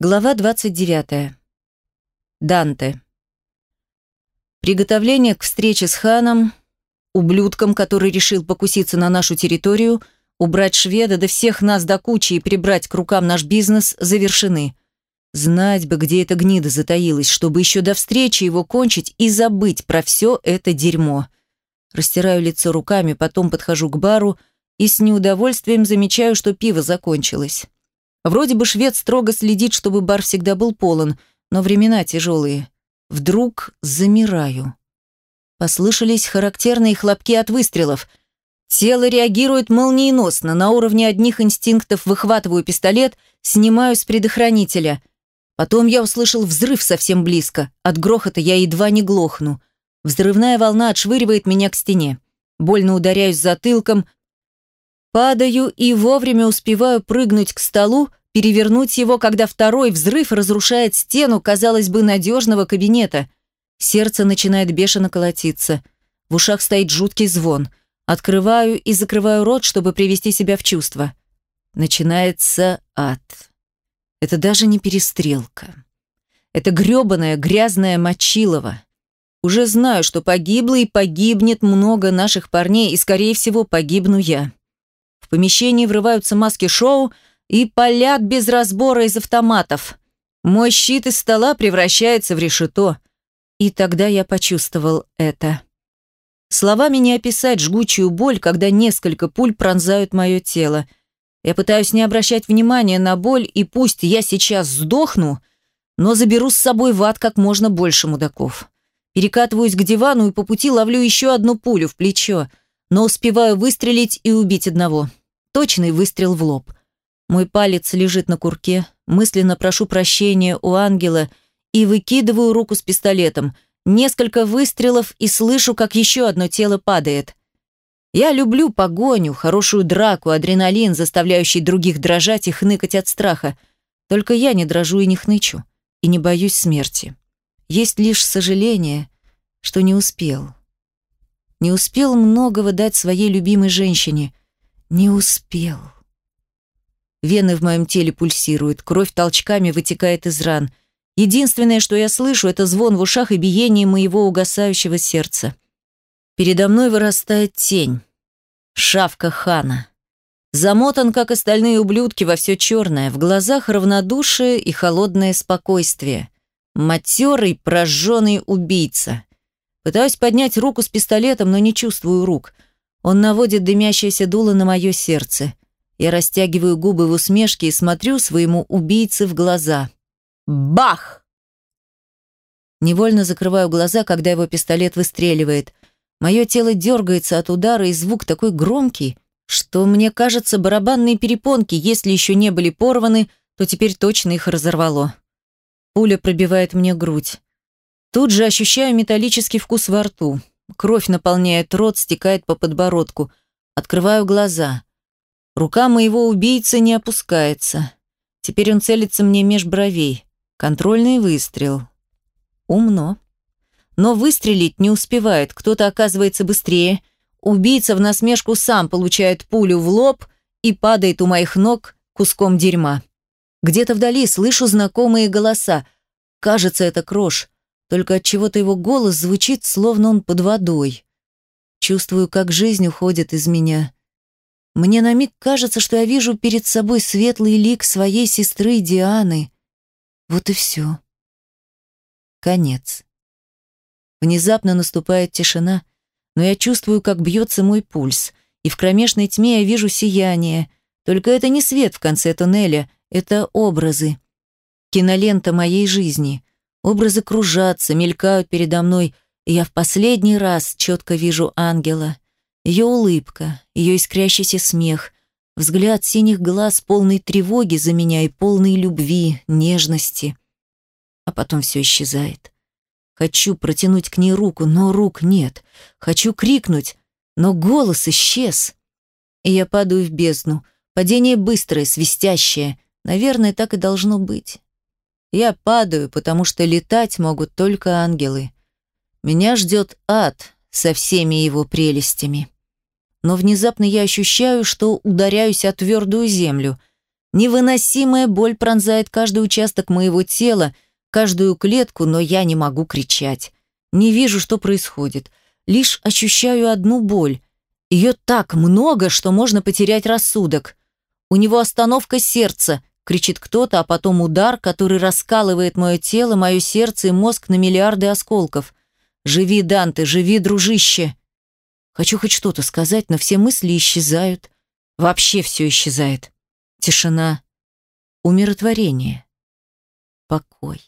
Глава 29. Данте. Приготовление к встрече с ханом, ублюдком, который решил покуситься на нашу территорию, убрать шведа, да всех нас до кучи и прибрать к рукам наш бизнес, завершены. Знать бы, где эта гнида затаилась, чтобы еще до встречи его кончить и забыть про все это дерьмо. Растираю лицо руками, потом подхожу к бару и с неудовольствием замечаю, что пиво закончилось. Вроде бы швед строго следит, чтобы бар всегда был полон, но времена тяжелые. Вдруг замираю. Послышались характерные хлопки от выстрелов. Тело реагирует молниеносно, на уровне одних инстинктов выхватываю пистолет, снимаю с предохранителя – Потом я услышал взрыв совсем близко. От грохота я едва не глохну. Взрывная волна отшвыривает меня к стене. Больно ударяюсь затылком. Падаю и вовремя успеваю прыгнуть к столу, перевернуть его, когда второй взрыв разрушает стену, казалось бы, надежного кабинета. Сердце начинает бешено колотиться. В ушах стоит жуткий звон. Открываю и закрываю рот, чтобы привести себя в чувство. Начинается ад. Это даже не перестрелка. Это грёбаная грязная мочилова. Уже знаю, что погибло и погибнет много наших парней, и, скорее всего, погибну я. В помещении врываются маски шоу и палят без разбора из автоматов. Мой щит из стола превращается в решето. И тогда я почувствовал это. Словами не описать жгучую боль, когда несколько пуль пронзают мое тело – я пытаюсь не обращать внимания на боль, и пусть я сейчас сдохну, но заберу с собой в ад как можно больше мудаков. Перекатываюсь к дивану и по пути ловлю еще одну пулю в плечо, но успеваю выстрелить и убить одного. Точный выстрел в лоб. Мой палец лежит на курке, мысленно прошу прощения у ангела и выкидываю руку с пистолетом. Несколько выстрелов и слышу, как еще одно тело падает – я люблю погоню, хорошую драку, адреналин, заставляющий других дрожать и хныкать от страха. Только я не дрожу и не хнычу, и не боюсь смерти. Есть лишь сожаление, что не успел. Не успел многого дать своей любимой женщине. Не успел. Вены в моем теле пульсируют, кровь толчками вытекает из ран. Единственное, что я слышу, это звон в ушах и биение моего угасающего сердца. Передо мной вырастает тень. Шавка хана. Замотан, как остальные ублюдки, во все черное, в глазах равнодушие и холодное спокойствие. Матерый, прожженный убийца. Пытаюсь поднять руку с пистолетом, но не чувствую рук. Он наводит дымящееся дуло на мое сердце. Я растягиваю губы в усмешке и смотрю своему убийце в глаза. Бах! Невольно закрываю глаза, когда его пистолет выстреливает – Мое тело дергается от удара, и звук такой громкий, что мне кажется, барабанные перепонки, если еще не были порваны, то теперь точно их разорвало. Пуля пробивает мне грудь. Тут же ощущаю металлический вкус во рту. Кровь наполняет рот, стекает по подбородку. Открываю глаза. Рука моего убийцы не опускается. Теперь он целится мне меж бровей. Контрольный выстрел. Умно но выстрелить не успевает, кто-то оказывается быстрее. Убийца в насмешку сам получает пулю в лоб и падает у моих ног куском дерьма. Где-то вдали слышу знакомые голоса. Кажется, это Крош, только от чего-то его голос звучит, словно он под водой. Чувствую, как жизнь уходит из меня. Мне на миг кажется, что я вижу перед собой светлый лик своей сестры Дианы. Вот и все. Конец. Внезапно наступает тишина, но я чувствую, как бьется мой пульс, и в кромешной тьме я вижу сияние. Только это не свет в конце туннеля, это образы. Кинолента моей жизни. Образы кружатся, мелькают передо мной, и я в последний раз четко вижу ангела. Ее улыбка, ее искрящийся смех, взгляд синих глаз полный тревоги за меня и полной любви, нежности. А потом все исчезает. Хочу протянуть к ней руку, но рук нет. Хочу крикнуть, но голос исчез. И я падаю в бездну. Падение быстрое, свистящее. Наверное, так и должно быть. Я падаю, потому что летать могут только ангелы. Меня ждет ад со всеми его прелестями. Но внезапно я ощущаю, что ударяюсь о твердую землю. Невыносимая боль пронзает каждый участок моего тела, каждую клетку, но я не могу кричать. Не вижу, что происходит. Лишь ощущаю одну боль. Ее так много, что можно потерять рассудок. У него остановка сердца, кричит кто-то, а потом удар, который раскалывает мое тело, мое сердце и мозг на миллиарды осколков. Живи, Данте, живи, дружище. Хочу хоть что-то сказать, но все мысли исчезают. Вообще все исчезает. Тишина, умиротворение, покой.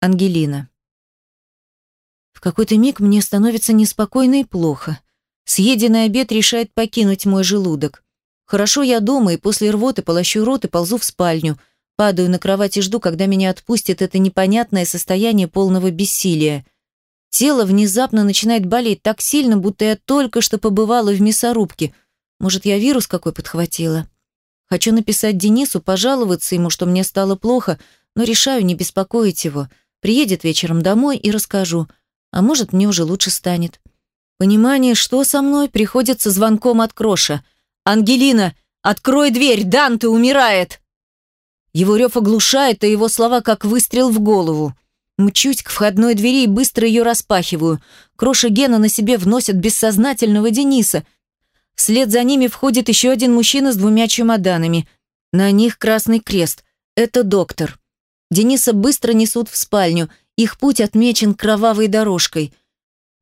Ангелина. В какой-то миг мне становится неспокойно и плохо. Съеденный обед решает покинуть мой желудок. Хорошо я дома, и после рвоты полощу рот и ползу в спальню. Падаю на кровать и жду, когда меня отпустит это непонятное состояние полного бессилия. Тело внезапно начинает болеть так сильно, будто я только что побывала в мясорубке. Может, я вирус какой подхватила? Хочу написать Денису, пожаловаться ему, что мне стало плохо, но решаю не беспокоить его – Приедет вечером домой и расскажу. А может, мне уже лучше станет. Понимание, что со мной, приходится звонком от Кроша. «Ангелина, открой дверь, Данте умирает!» Его рев оглушает, а его слова как выстрел в голову. Мчусь к входной двери и быстро ее распахиваю. Кроша Гена на себе вносят бессознательного Дениса. Вслед за ними входит еще один мужчина с двумя чемоданами. На них красный крест. Это доктор. Дениса быстро несут в спальню, их путь отмечен кровавой дорожкой.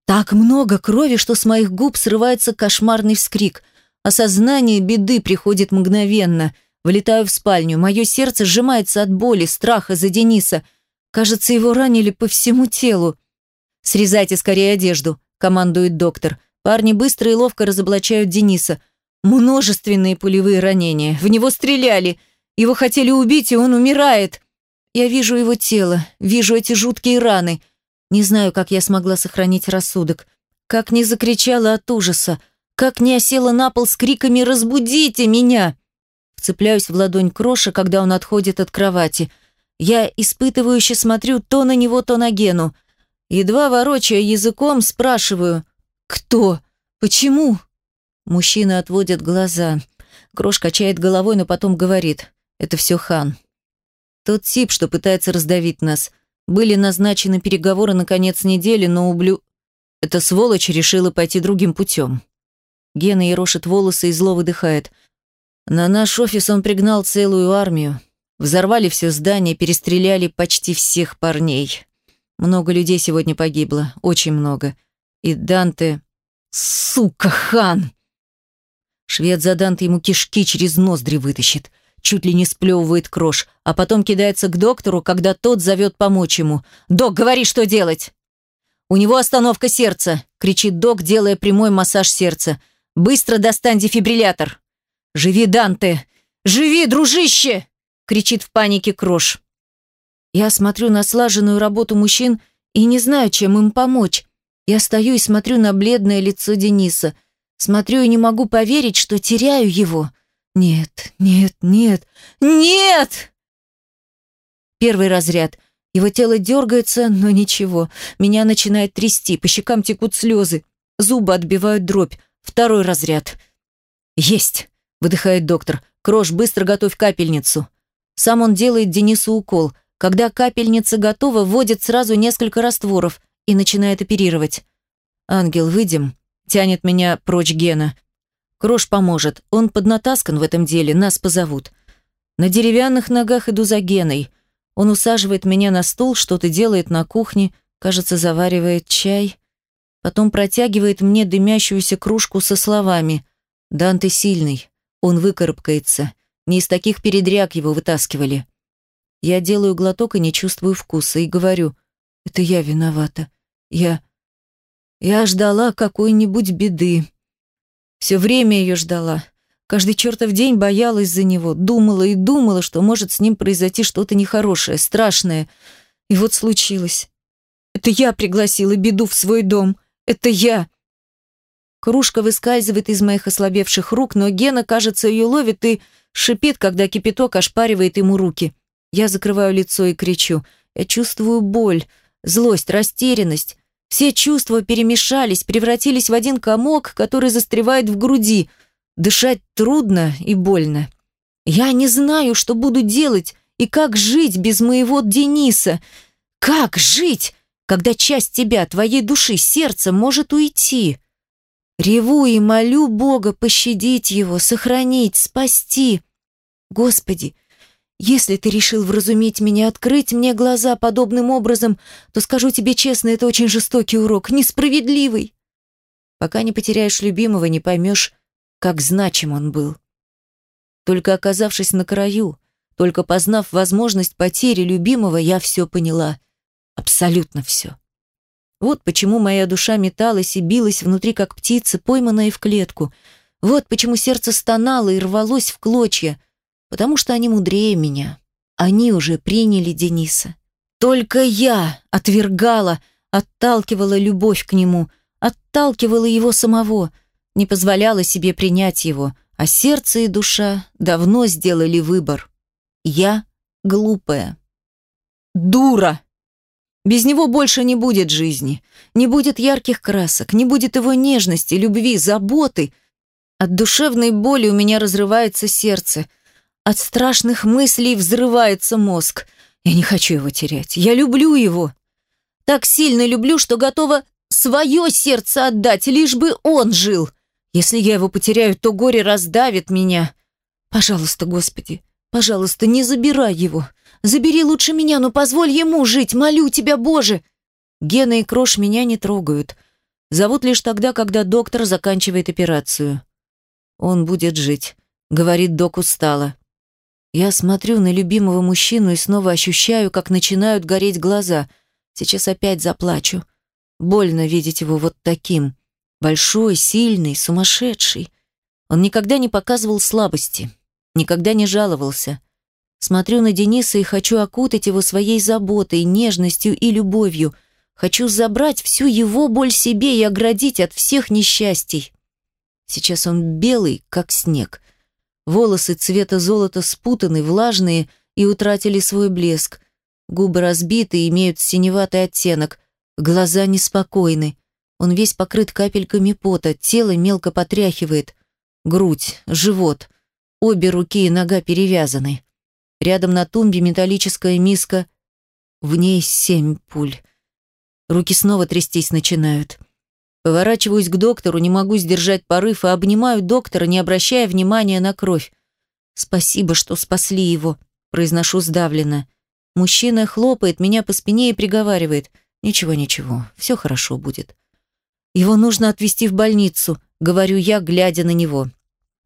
Так много крови, что с моих губ срывается кошмарный вскрик. Осознание беды приходит мгновенно. Влетаю в спальню, мое сердце сжимается от боли, страха за Дениса. Кажется, его ранили по всему телу. «Срезайте скорее одежду», — командует доктор. Парни быстро и ловко разоблачают Дениса. Множественные пулевые ранения. В него стреляли. Его хотели убить, и он умирает. Я вижу его тело, вижу эти жуткие раны. Не знаю, как я смогла сохранить рассудок. Как не закричала от ужаса. Как не осела на пол с криками «Разбудите меня!» Вцепляюсь в ладонь Кроша, когда он отходит от кровати. Я испытывающе смотрю то на него, то на Гену. Едва ворочая языком, спрашиваю «Кто? Почему?» Мужчина отводит глаза. Крош качает головой, но потом говорит «Это все хан». Тот тип, что пытается раздавить нас. Были назначены переговоры на конец недели, но ублю... Эта сволочь решила пойти другим путем. Гена ерошит волосы и зло выдыхает. На наш офис он пригнал целую армию. Взорвали все здание, перестреляли почти всех парней. Много людей сегодня погибло, очень много. И Данте... Сука, хан! Швед за Данте ему кишки через ноздри вытащит чуть ли не сплевывает крош, а потом кидается к доктору, когда тот зовет помочь ему. «Док, говори, что делать!» «У него остановка сердца!» – кричит док, делая прямой массаж сердца. «Быстро достань дефибриллятор!» «Живи, Данте! Живи, дружище!» – кричит в панике Крош. Я смотрю на слаженную работу мужчин и не знаю, чем им помочь. Я стою и смотрю на бледное лицо Дениса. Смотрю и не могу поверить, что теряю его. Нет, нет, нет, нет! Первый разряд. Его тело дергается, но ничего. Меня начинает трясти, по щекам текут слезы. Зубы отбивают дробь. Второй разряд. «Есть!» – выдыхает доктор. «Крош, быстро готовь капельницу». Сам он делает Денису укол. Когда капельница готова, вводит сразу несколько растворов и начинает оперировать. «Ангел, выйдем?» – тянет меня прочь Гена. Крош поможет. Он поднатаскан в этом деле, нас позовут. На деревянных ногах иду за Геной. Он усаживает меня на стул, что-то делает на кухне, кажется, заваривает чай. Потом протягивает мне дымящуюся кружку со словами «Дан, ты сильный, он выкарабкается. Не из таких передряг его вытаскивали». Я делаю глоток и не чувствую вкуса, и говорю «Это я виновата. Я... Я ждала какой-нибудь беды». Все время ее ждала. Каждый чертов день боялась за него, думала и думала, что может с ним произойти что-то нехорошее, страшное. И вот случилось. Это я пригласила беду в свой дом. Это я. Кружка выскальзывает из моих ослабевших рук, но Гена, кажется, ее ловит и шипит, когда кипяток ошпаривает ему руки. Я закрываю лицо и кричу. Я чувствую боль, злость, растерянность. Все чувства перемешались, превратились в один комок, который застревает в груди. Дышать трудно и больно. Я не знаю, что буду делать и как жить без моего Дениса. Как жить, когда часть тебя, твоей души, сердца может уйти? Реву и молю Бога пощадить его, сохранить, спасти. Господи, если ты решил вразумить меня, открыть мне глаза подобным образом, то скажу тебе честно, это очень жестокий урок, несправедливый. Пока не потеряешь любимого, не поймешь, как значим он был. Только оказавшись на краю, только познав возможность потери любимого, я все поняла. Абсолютно все. Вот почему моя душа металась и билась внутри, как птица, пойманная в клетку. Вот почему сердце стонало и рвалось в клочья. Потому что они мудрее меня. Они уже приняли Дениса. Только я отвергала, отталкивала любовь к нему, отталкивала его самого, не позволяла себе принять его, а сердце и душа давно сделали выбор. Я глупая. Дура! Без него больше не будет жизни, не будет ярких красок, не будет его нежности, любви, заботы. От душевной боли у меня разрывается сердце, от страшных мыслей взрывается мозг. Я не хочу его терять, я люблю его. Так сильно люблю, что готова свое сердце отдать, лишь бы он жил. Если я его потеряю, то горе раздавит меня. Пожалуйста, Господи, пожалуйста, не забирай его. Забери лучше меня, но позволь ему жить, молю тебя, Боже!» Гена и Крош меня не трогают. Зовут лишь тогда, когда доктор заканчивает операцию. «Он будет жить», — говорит док устало. Я смотрю на любимого мужчину и снова ощущаю, как начинают гореть глаза. Сейчас опять заплачу. Больно видеть его вот таким. Большой, сильный, сумасшедший. Он никогда не показывал слабости, никогда не жаловался. Смотрю на Дениса и хочу окутать его своей заботой, нежностью и любовью. Хочу забрать всю его боль себе и оградить от всех несчастий. Сейчас он белый, как снег. Волосы цвета золота спутаны, влажные и утратили свой блеск. Губы разбиты и имеют синеватый оттенок. Глаза неспокойны. Он весь покрыт капельками пота, тело мелко потряхивает. Грудь, живот, обе руки и нога перевязаны. Рядом на тумбе металлическая миска. В ней семь пуль. Руки снова трястись начинают. Поворачиваюсь к доктору, не могу сдержать порыв и обнимаю доктора, не обращая внимания на кровь. «Спасибо, что спасли его», – произношу сдавленно. Мужчина хлопает меня по спине и приговаривает. «Ничего, ничего, все хорошо будет». «Его нужно отвезти в больницу», – говорю я, глядя на него.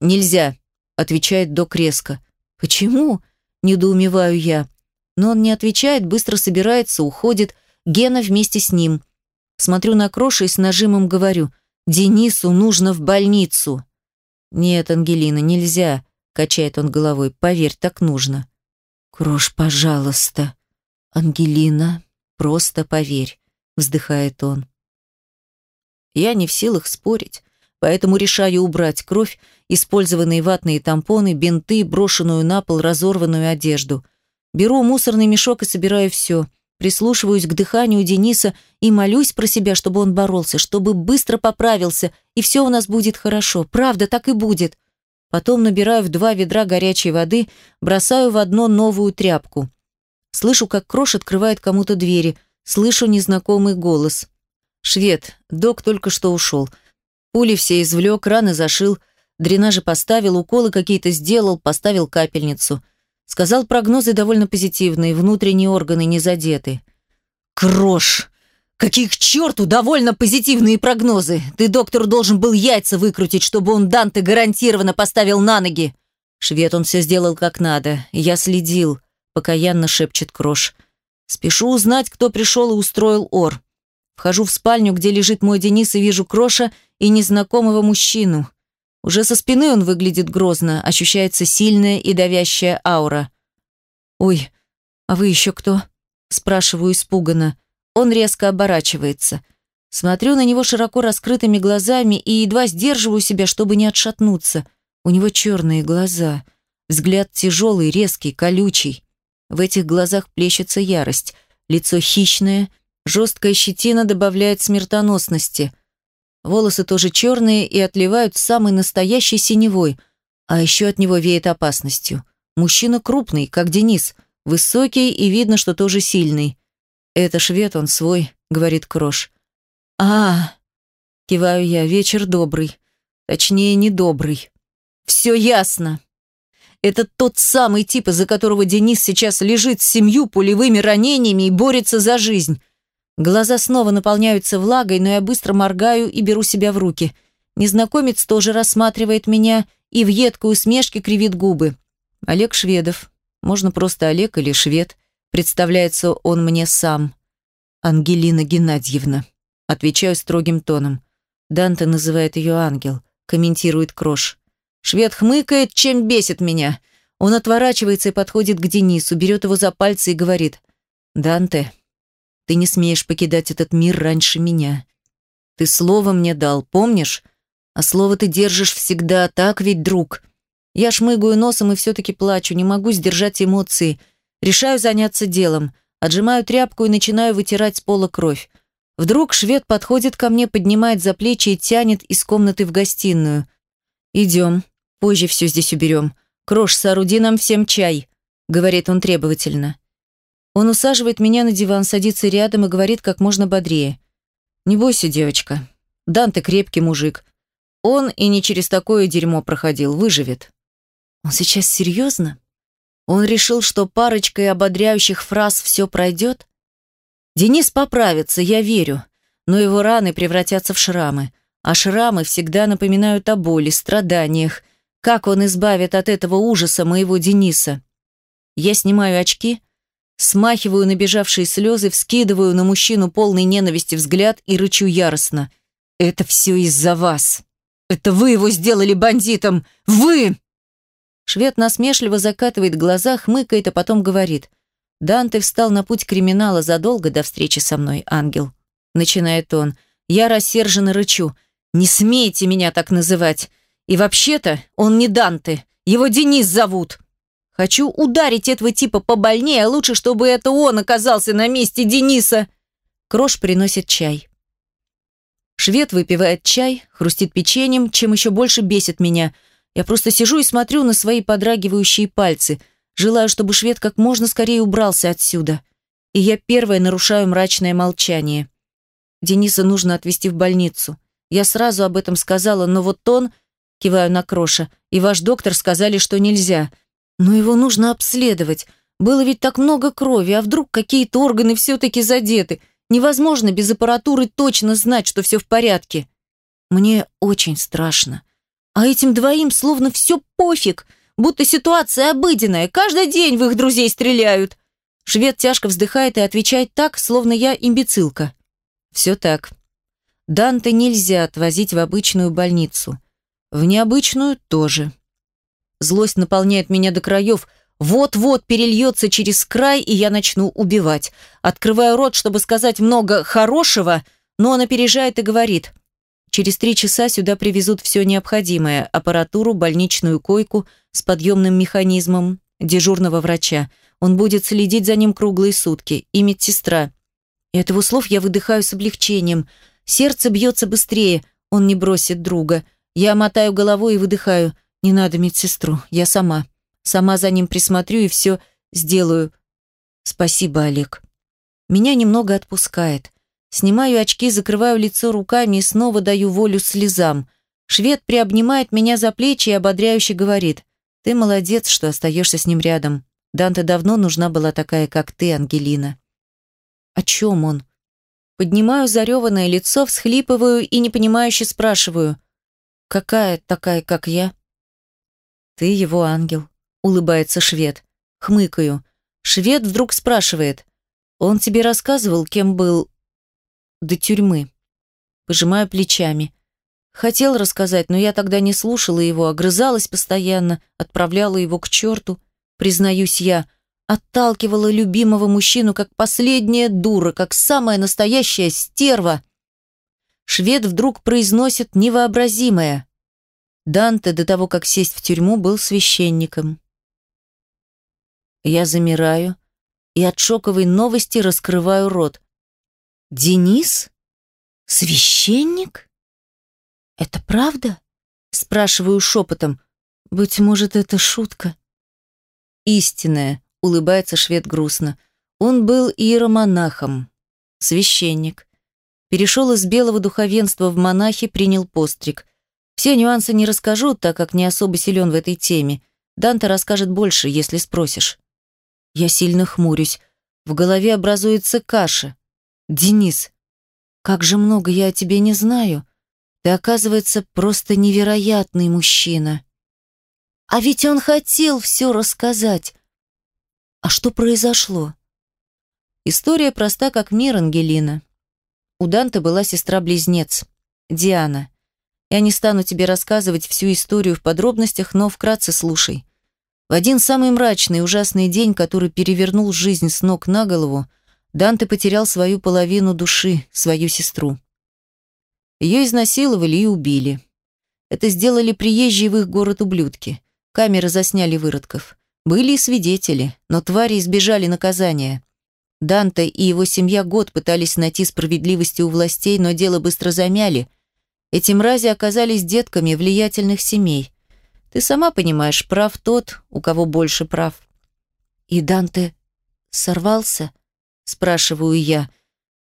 «Нельзя», – отвечает док резко. «Почему?» недоумеваю я. Но он не отвечает, быстро собирается, уходит. Гена вместе с ним. Смотрю на Кроша и с нажимом говорю. «Денису нужно в больницу». «Нет, Ангелина, нельзя», — качает он головой. «Поверь, так нужно». «Крош, пожалуйста». «Ангелина, просто поверь», — вздыхает он. Я не в силах спорить, поэтому решаю убрать кровь использованные ватные тампоны, бинты, брошенную на пол разорванную одежду. Беру мусорный мешок и собираю все. Прислушиваюсь к дыханию Дениса и молюсь про себя, чтобы он боролся, чтобы быстро поправился, и все у нас будет хорошо. Правда, так и будет. Потом набираю в два ведра горячей воды, бросаю в одно новую тряпку. Слышу, как Крош открывает кому-то двери. Слышу незнакомый голос. «Швед, док только что ушел. Пули все извлек, раны зашил. Дренажи поставил, уколы какие-то сделал, поставил капельницу. Сказал, прогнозы довольно позитивные, внутренние органы не задеты. Крош! Какие к черту довольно позитивные прогнозы! Ты доктору должен был яйца выкрутить, чтобы он Данте гарантированно поставил на ноги. Швед, он все сделал как надо. Я следил, покаянно шепчет Крош. Спешу узнать, кто пришел и устроил ор. Вхожу в спальню, где лежит мой Денис, и вижу Кроша и незнакомого мужчину. Уже со спины он выглядит грозно, ощущается сильная и давящая аура. «Ой, а вы еще кто?» Спрашиваю испуганно. Он резко оборачивается. Смотрю на него широко раскрытыми глазами и едва сдерживаю себя, чтобы не отшатнуться. У него черные глаза. Взгляд тяжелый, резкий, колючий. В этих глазах плещется ярость. Лицо хищное, жесткая щетина добавляет смертоносности. Волосы тоже черные и отливают самой настоящей синевой, а еще от него веет опасностью. Мужчина крупный, как Денис, высокий и видно, что тоже сильный. «Это швед, он свой», — говорит Крош. а киваю я, вечер добрый. Точнее, недобрый. Все ясно. Это тот самый тип, из-за которого Денис сейчас лежит с семью пулевыми ранениями и борется за жизнь. Глаза снова наполняются влагой, но я быстро моргаю и беру себя в руки. Незнакомец тоже рассматривает меня и в едкой усмешке кривит губы. Олег Шведов. Можно просто Олег или Швед. Представляется он мне сам. Ангелина Геннадьевна. Отвечаю строгим тоном. Данте называет ее ангел. Комментирует Крош. Швед хмыкает, чем бесит меня. Он отворачивается и подходит к Денису, берет его за пальцы и говорит. «Данте, ты не смеешь покидать этот мир раньше меня. Ты слово мне дал, помнишь? А слово ты держишь всегда, так ведь, друг? Я шмыгаю носом и все-таки плачу, не могу сдержать эмоции. Решаю заняться делом. Отжимаю тряпку и начинаю вытирать с пола кровь. Вдруг швед подходит ко мне, поднимает за плечи и тянет из комнаты в гостиную. «Идем. Позже все здесь уберем. Крош, сооруди нам всем чай», — говорит он требовательно. Он усаживает меня на диван, садится рядом и говорит как можно бодрее. «Не бойся, девочка. Дан ты крепкий мужик. Он и не через такое дерьмо проходил, выживет». Он сейчас серьезно? Он решил, что парочкой ободряющих фраз все пройдет? Денис поправится, я верю, но его раны превратятся в шрамы, а шрамы всегда напоминают о боли, страданиях. Как он избавит от этого ужаса моего Дениса? Я снимаю очки — Смахиваю набежавшие слезы, вскидываю на мужчину полный ненависти взгляд и рычу яростно. «Это все из-за вас! Это вы его сделали бандитом! Вы!» Швед насмешливо закатывает глаза, хмыкает, а потом говорит. «Данте встал на путь криминала задолго до встречи со мной, ангел». Начинает он. Я рассерженно рычу. «Не смейте меня так называть! И вообще-то он не Данте, его Денис зовут!» Хочу ударить этого типа побольнее, а лучше, чтобы это он оказался на месте Дениса. Крош приносит чай. Швед выпивает чай, хрустит печеньем, чем еще больше бесит меня. Я просто сижу и смотрю на свои подрагивающие пальцы. Желаю, чтобы швед как можно скорее убрался отсюда. И я первая нарушаю мрачное молчание. Дениса нужно отвезти в больницу. Я сразу об этом сказала, но вот он, киваю на Кроша, и ваш доктор сказали, что нельзя – но его нужно обследовать. Было ведь так много крови, а вдруг какие-то органы все-таки задеты? Невозможно без аппаратуры точно знать, что все в порядке. Мне очень страшно. А этим двоим словно все пофиг, будто ситуация обыденная. Каждый день в их друзей стреляют. Швед тяжко вздыхает и отвечает так, словно я имбецилка. Все так. Данте нельзя отвозить в обычную больницу. В необычную тоже. Злость наполняет меня до краев. Вот-вот перельется через край, и я начну убивать. Открываю рот, чтобы сказать много хорошего, но он опережает и говорит. Через три часа сюда привезут все необходимое. Аппаратуру, больничную койку с подъемным механизмом, дежурного врача. Он будет следить за ним круглые сутки. И медсестра. И от слов я выдыхаю с облегчением. Сердце бьется быстрее. Он не бросит друга. Я мотаю головой и выдыхаю. Не надо медсестру, я сама. Сама за ним присмотрю и все сделаю. Спасибо, Олег. Меня немного отпускает. Снимаю очки, закрываю лицо руками и снова даю волю слезам. Швед приобнимает меня за плечи и ободряюще говорит. Ты молодец, что остаешься с ним рядом. Данте давно нужна была такая, как ты, Ангелина. О чем он? Поднимаю зареванное лицо, всхлипываю и непонимающе спрашиваю. Какая такая, как я? «Ты его ангел», — улыбается швед. Хмыкаю. Швед вдруг спрашивает. «Он тебе рассказывал, кем был до тюрьмы?» Пожимаю плечами. Хотел рассказать, но я тогда не слушала его, огрызалась постоянно, отправляла его к черту. Признаюсь я, отталкивала любимого мужчину как последняя дура, как самая настоящая стерва. Швед вдруг произносит невообразимое. Данте до того, как сесть в тюрьму, был священником. Я замираю и от шоковой новости раскрываю рот. «Денис? Священник?» «Это правда?» — спрашиваю шепотом. «Быть может, это шутка?» «Истинная», — улыбается швед грустно. «Он был иеромонахом, священник. Перешел из белого духовенства в монахи, принял постриг. Все нюансы не расскажу, так как не особо силен в этой теме. Данте расскажет больше, если спросишь. Я сильно хмурюсь. В голове образуется каша. «Денис, как же много я о тебе не знаю. Ты, оказывается, просто невероятный мужчина». А ведь он хотел все рассказать. А что произошло? История проста, как мир, Ангелина. У Данте была сестра-близнец, Диана. Я не стану тебе рассказывать всю историю в подробностях, но вкратце слушай. В один самый мрачный и ужасный день, который перевернул жизнь с ног на голову, Данте потерял свою половину души, свою сестру. Ее изнасиловали и убили. Это сделали приезжие в их город ублюдки. Камеры засняли выродков. Были и свидетели, но твари избежали наказания. Данте и его семья год пытались найти справедливости у властей, но дело быстро замяли. Эти мрази оказались детками влиятельных семей. Ты сама понимаешь, прав тот, у кого больше прав. И Данте сорвался? Спрашиваю я.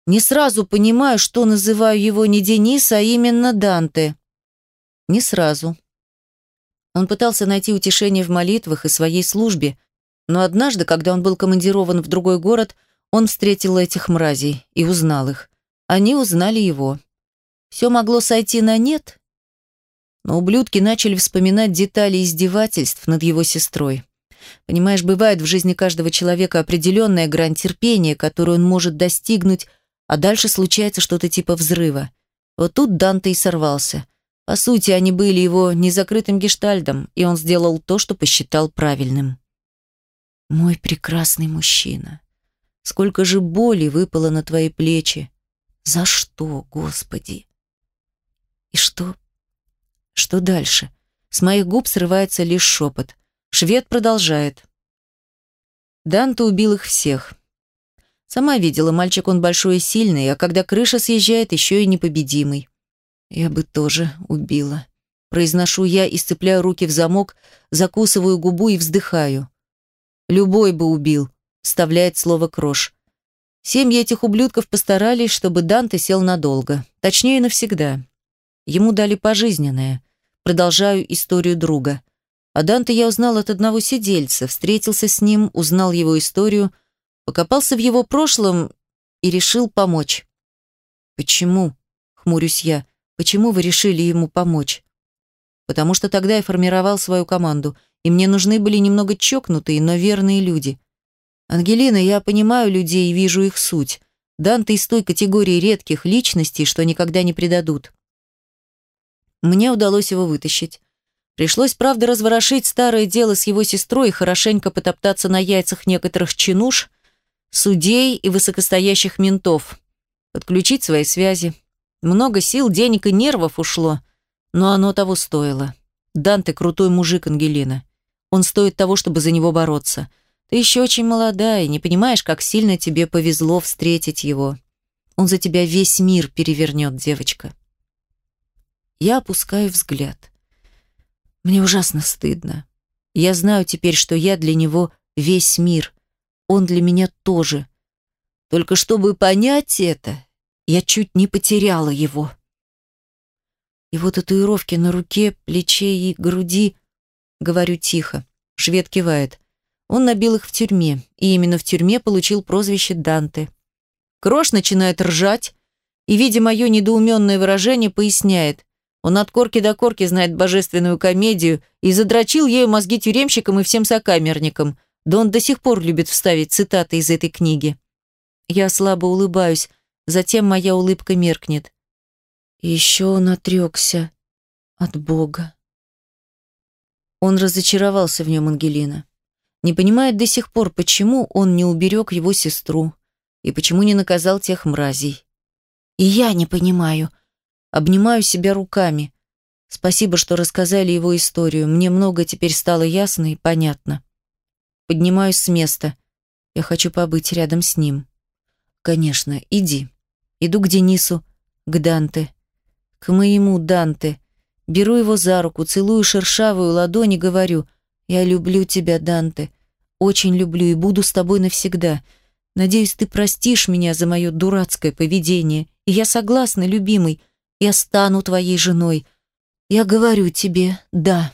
Не сразу понимаю, что называю его не Денис, а именно Данте. Не сразу. Он пытался найти утешение в молитвах и своей службе, но однажды, когда он был командирован в другой город, он встретил этих мразей и узнал их. Они узнали его. Все могло сойти на нет, но ублюдки начали вспоминать детали издевательств над его сестрой. Понимаешь, бывает в жизни каждого человека определенная грань терпения, которую он может достигнуть, а дальше случается что-то типа взрыва. Вот тут Данте и сорвался. По сути, они были его незакрытым гештальдом, и он сделал то, что посчитал правильным. «Мой прекрасный мужчина, сколько же боли выпало на твои плечи! За что, Господи?» «И что что дальше? С моих губ срывается лишь шепот. Швед продолжает. Данте убил их всех. Сама видела, мальчик он большой и сильный, а когда крыша съезжает, еще и непобедимый. Я бы тоже убила. Произношу я и сцепляю руки в замок, закусываю губу и вздыхаю. Любой бы убил, вставляет слово крош. Семьи этих ублюдков постарались, чтобы Данте сел надолго. Точнее, навсегда. Ему дали пожизненное. Продолжаю историю друга. А Данте я узнал от одного сидельца, встретился с ним, узнал его историю, покопался в его прошлом и решил помочь. «Почему?» — хмурюсь я. «Почему вы решили ему помочь?» «Потому что тогда я формировал свою команду, и мне нужны были немного чокнутые, но верные люди. Ангелина, я понимаю людей и вижу их суть. Данте из той категории редких личностей, что никогда не предадут. Мне удалось его вытащить. Пришлось, правда, разворошить старое дело с его сестрой и хорошенько потоптаться на яйцах некоторых чинуш, судей и высокостоящих ментов, подключить свои связи. Много сил, денег и нервов ушло, но оно того стоило. Данте крутой мужик, Ангелина. Он стоит того, чтобы за него бороться. Ты еще очень молодая, не понимаешь, как сильно тебе повезло встретить его. Он за тебя весь мир перевернет, девочка. Я опускаю взгляд. Мне ужасно стыдно. Я знаю теперь, что я для него весь мир. Он для меня тоже. Только чтобы понять это, я чуть не потеряла его. Его татуировки на руке, плече и груди, говорю тихо. Швед кивает. Он набил их в тюрьме, и именно в тюрьме получил прозвище Данте. Крош начинает ржать, и, видя мое недоуменное выражение, поясняет. Он от корки до корки знает божественную комедию и задрочил ею мозги тюремщикам и всем сокамерникам. Да он до сих пор любит вставить цитаты из этой книги. Я слабо улыбаюсь, затем моя улыбка меркнет. Еще он отрекся от Бога. Он разочаровался в нем, Ангелина. Не понимает до сих пор, почему он не уберег его сестру и почему не наказал тех мразей. И я не понимаю, — Обнимаю себя руками. Спасибо, что рассказали его историю. Мне много теперь стало ясно и понятно. Поднимаюсь с места. Я хочу побыть рядом с ним. Конечно, иди. Иду к Денису, к Данте. К моему Данте, Беру его за руку, целую шершавую ладонь и говорю, «Я люблю тебя, Данте, очень люблю и буду с тобой навсегда. Надеюсь, ты простишь меня за мое дурацкое поведение. И я согласна, любимый, я стану твоей женой. Я говорю тебе «да».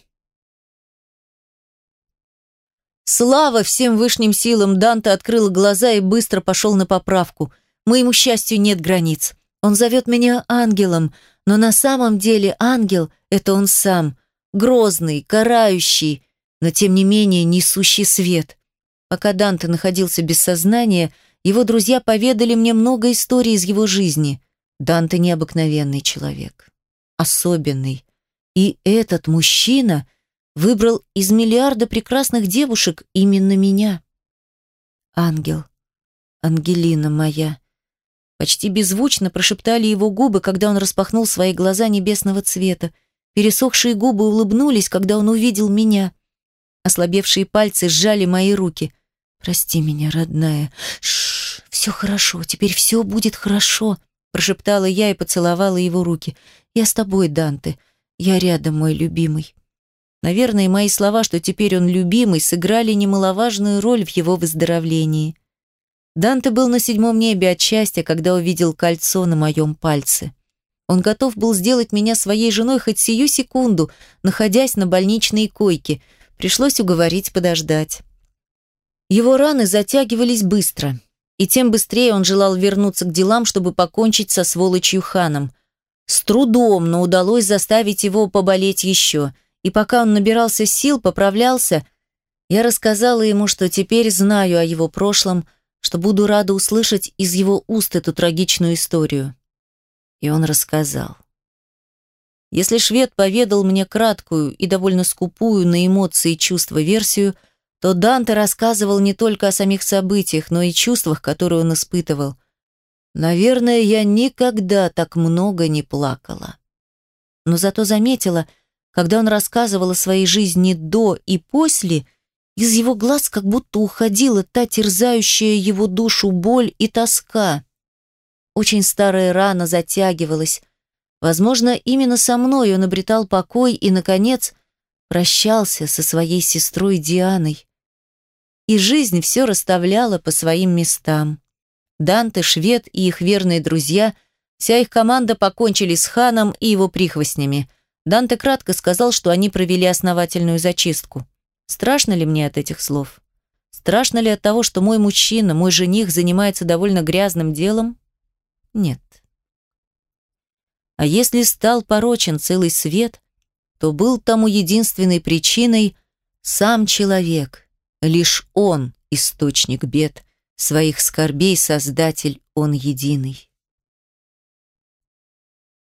Слава всем высшим силам, Данте открыл глаза и быстро пошел на поправку. Моему счастью нет границ. Он зовет меня ангелом, но на самом деле ангел — это он сам. Грозный, карающий, но тем не менее несущий свет. Пока Данте находился без сознания, его друзья поведали мне много историй из его жизни. Данте необыкновенный человек. Особенный. И этот мужчина выбрал из миллиарда прекрасных девушек именно меня. Ангел. Ангелина моя. Почти беззвучно прошептали его губы, когда он распахнул свои глаза небесного цвета. Пересохшие губы улыбнулись, когда он увидел меня. Ослабевшие пальцы сжали мои руки. «Прости меня, родная. Шш, все хорошо, теперь все будет хорошо», прошептала я и поцеловала его руки. «Я с тобой, Данте. Я рядом, мой любимый». Наверное, мои слова, что теперь он любимый, сыграли немаловажную роль в его выздоровлении. Данте был на седьмом небе от счастья, когда увидел кольцо на моем пальце. Он готов был сделать меня своей женой хоть сию секунду, находясь на больничной койке. Пришлось уговорить подождать. Его раны затягивались быстро, и тем быстрее он желал вернуться к делам, чтобы покончить со сволочью ханом. С трудом, но удалось заставить его поболеть еще, и пока он набирался сил, поправлялся, я рассказала ему, что теперь знаю о его прошлом, что буду рада услышать из его уст эту трагичную историю. И он рассказал. Если швед поведал мне краткую и довольно скупую на эмоции и чувства версию – то Данте рассказывал не только о самих событиях, но и чувствах, которые он испытывал. Наверное, я никогда так много не плакала. Но зато заметила, когда он рассказывал о своей жизни до и после, из его глаз как будто уходила та терзающая его душу боль и тоска. Очень старая рана затягивалась. Возможно, именно со мной он обретал покой и, наконец, прощался со своей сестрой Дианой и жизнь все расставляла по своим местам. Данте, швед и их верные друзья, вся их команда покончили с ханом и его прихвостнями. Данте кратко сказал, что они провели основательную зачистку. Страшно ли мне от этих слов? Страшно ли от того, что мой мужчина, мой жених занимается довольно грязным делом? Нет. А если стал порочен целый свет, то был тому единственной причиной сам человек – Лишь Он — источник бед, своих скорбей Создатель Он единый.